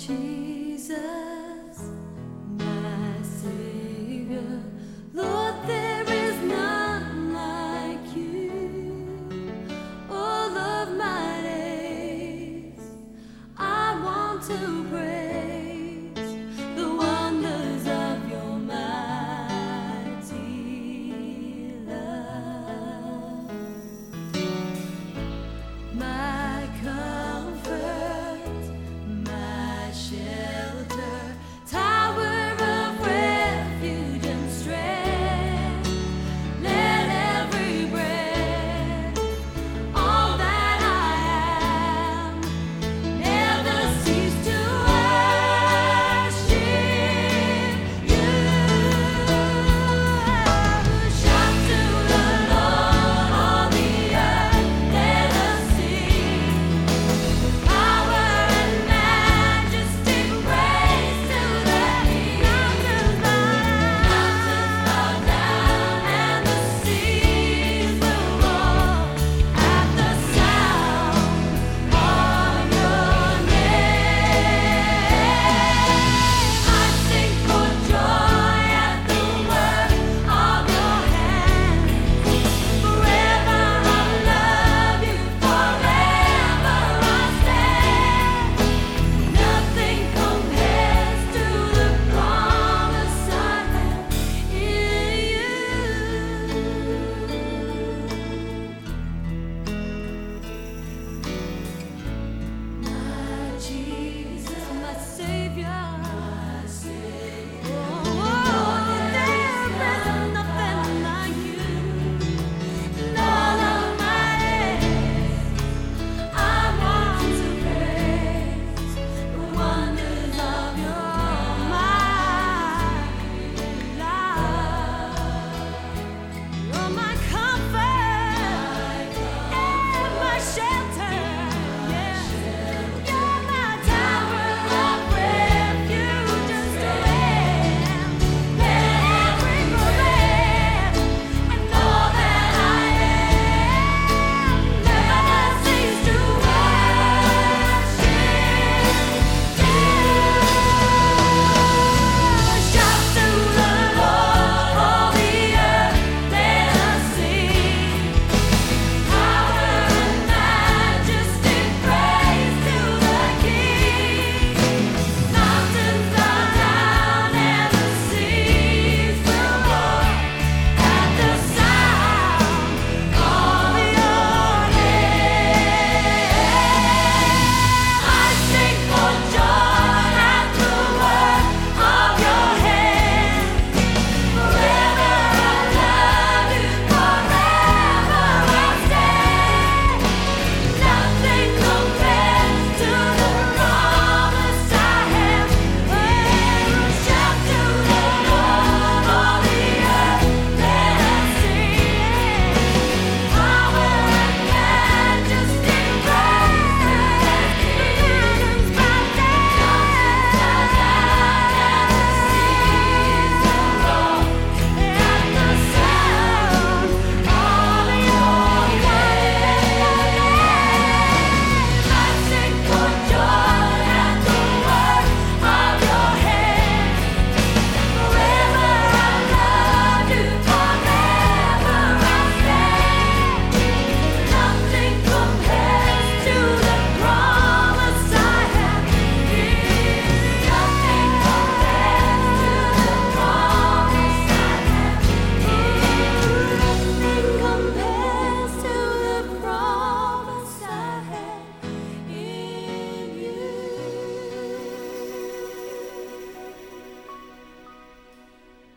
Jesus.